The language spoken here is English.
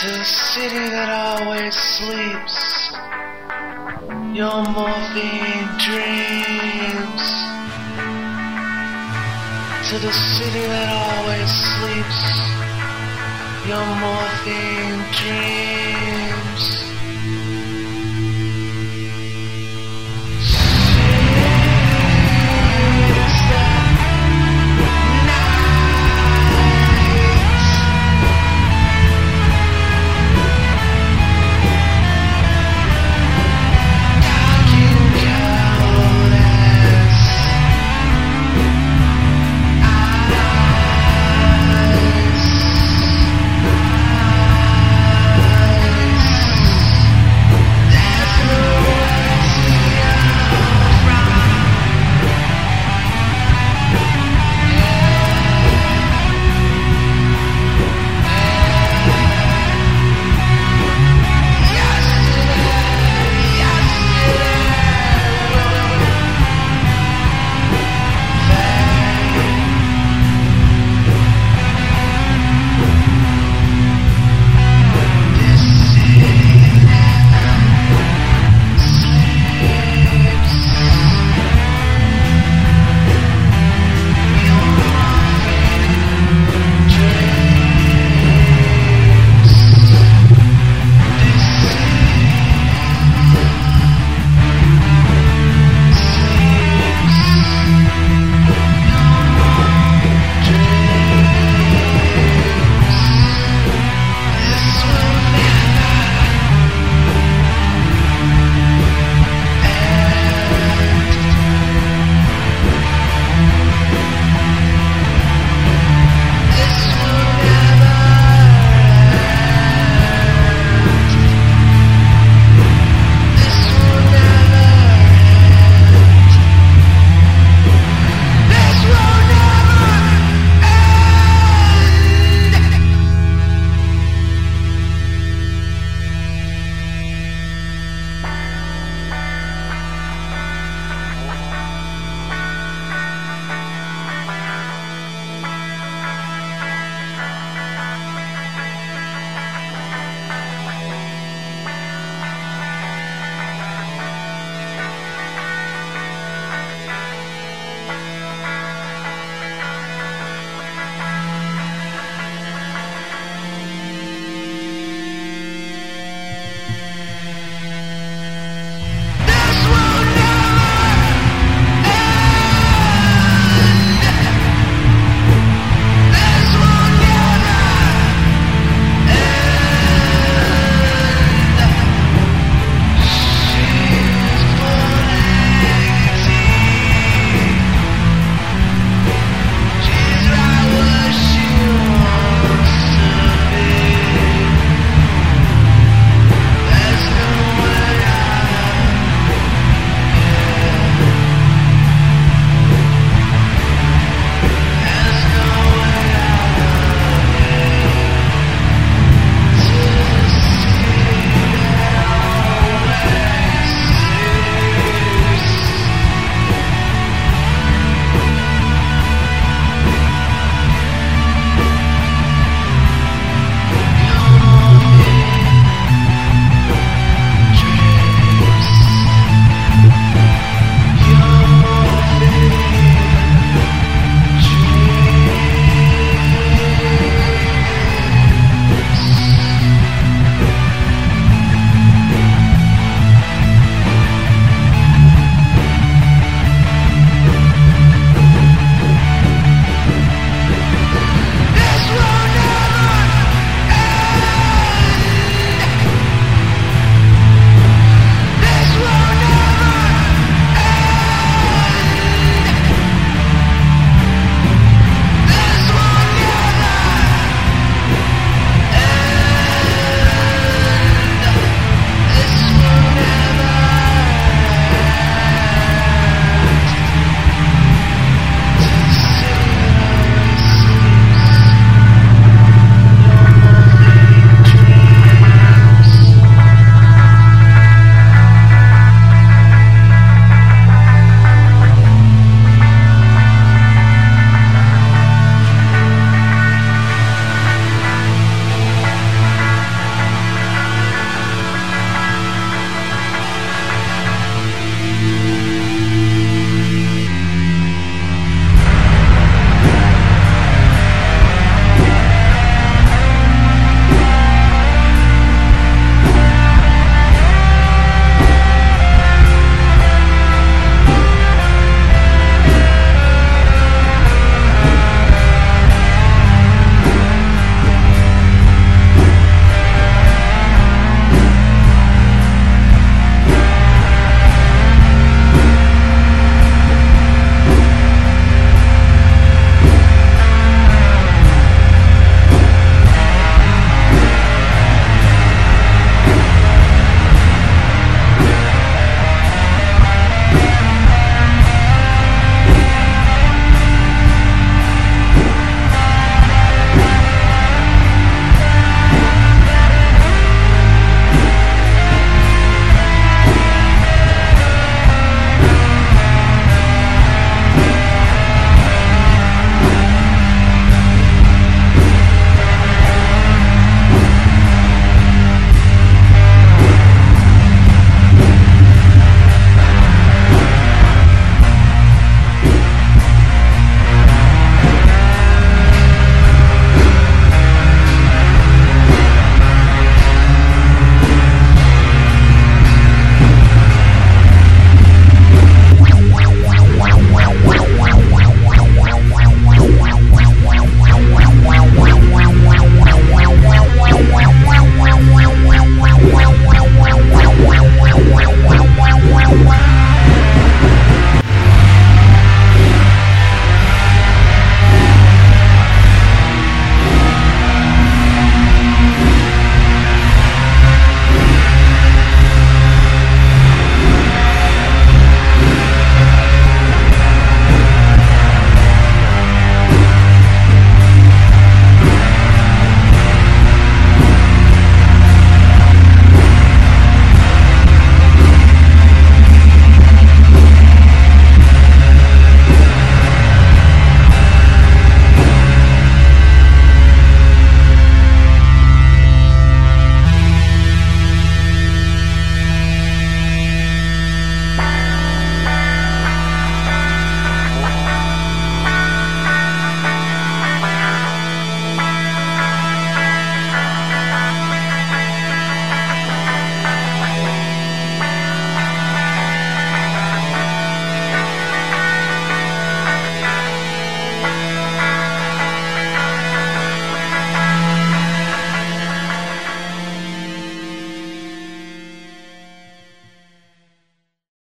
to the city that always sleeps. Your morphine dreams. To the city that always sleeps. Your morphine dreams.